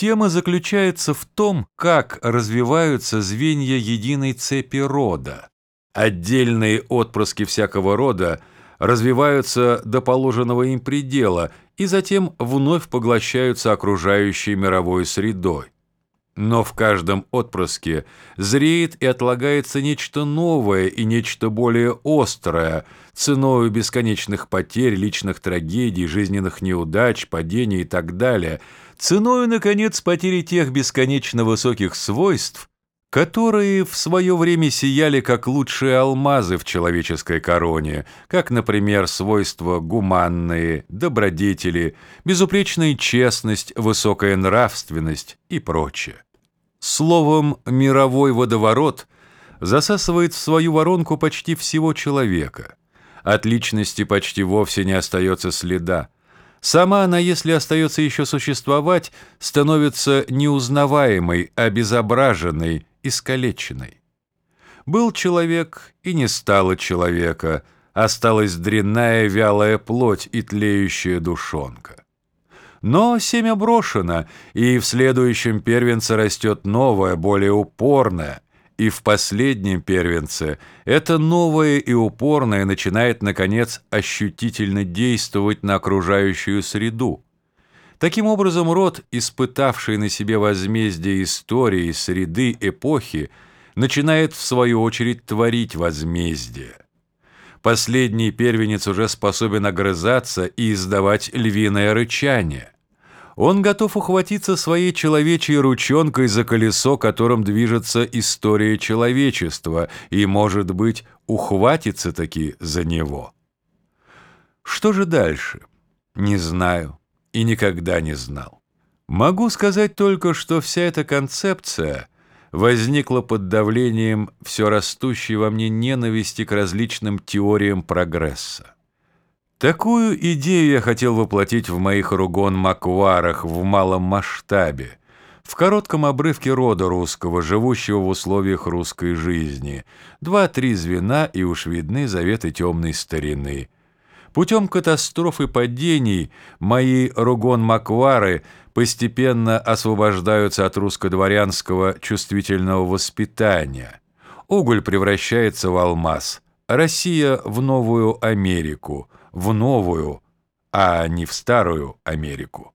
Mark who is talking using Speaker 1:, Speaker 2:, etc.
Speaker 1: Тема заключается в том, как развиваются звенья единой цепи рода. Отдельные отпрыски всякого рода развиваются до положенного им предела и затем вновь поглощаются окружающей мировой средой. Но в каждом отпрыске зреет и отлагается нечто новое и нечто более острое, ценою бесконечных потерь, личных трагедий, жизненных неудач, падений и так далее, ценою, наконец, потери тех бесконечно высоких свойств, которые в свое время сияли как лучшие алмазы в человеческой короне, как, например, свойства гуманные, добродетели, безупречная честность, высокая нравственность и прочее. Словом, мировой водоворот засасывает в свою воронку почти всего человека. От личности почти вовсе не остается следа. Сама она, если остается еще существовать, становится неузнаваемой, обезображенной, искалеченной. Был человек, и не стало человека, осталась дрянная вялая плоть и тлеющая душонка. Но семя брошено, и в следующем первенце растет новое, более упорное, и в последнем первенце это новое и упорное начинает, наконец, ощутительно действовать на окружающую среду. Таким образом, род, испытавший на себе возмездие истории, среды, эпохи, начинает, в свою очередь, творить возмездие. Последний первенец уже способен огрызаться и издавать львиное рычание. Он готов ухватиться своей человечьей ручонкой за колесо, которым движется история человечества, и, может быть, ухватится таки за него. Что же дальше? Не знаю и никогда не знал. Могу сказать только, что вся эта концепция возникла под давлением все растущей во мне ненависти к различным теориям прогресса. Такую идею я хотел воплотить в моих ругон-макварах в малом масштабе, в коротком обрывке рода русского, живущего в условиях русской жизни. Два-три звена, и уж видны заветы темной старины — Путем катастроф и падений мои ругон-маквары постепенно освобождаются от русско-дворянского чувствительного воспитания. Уголь превращается в алмаз, Россия в новую Америку, в новую, а не в старую Америку.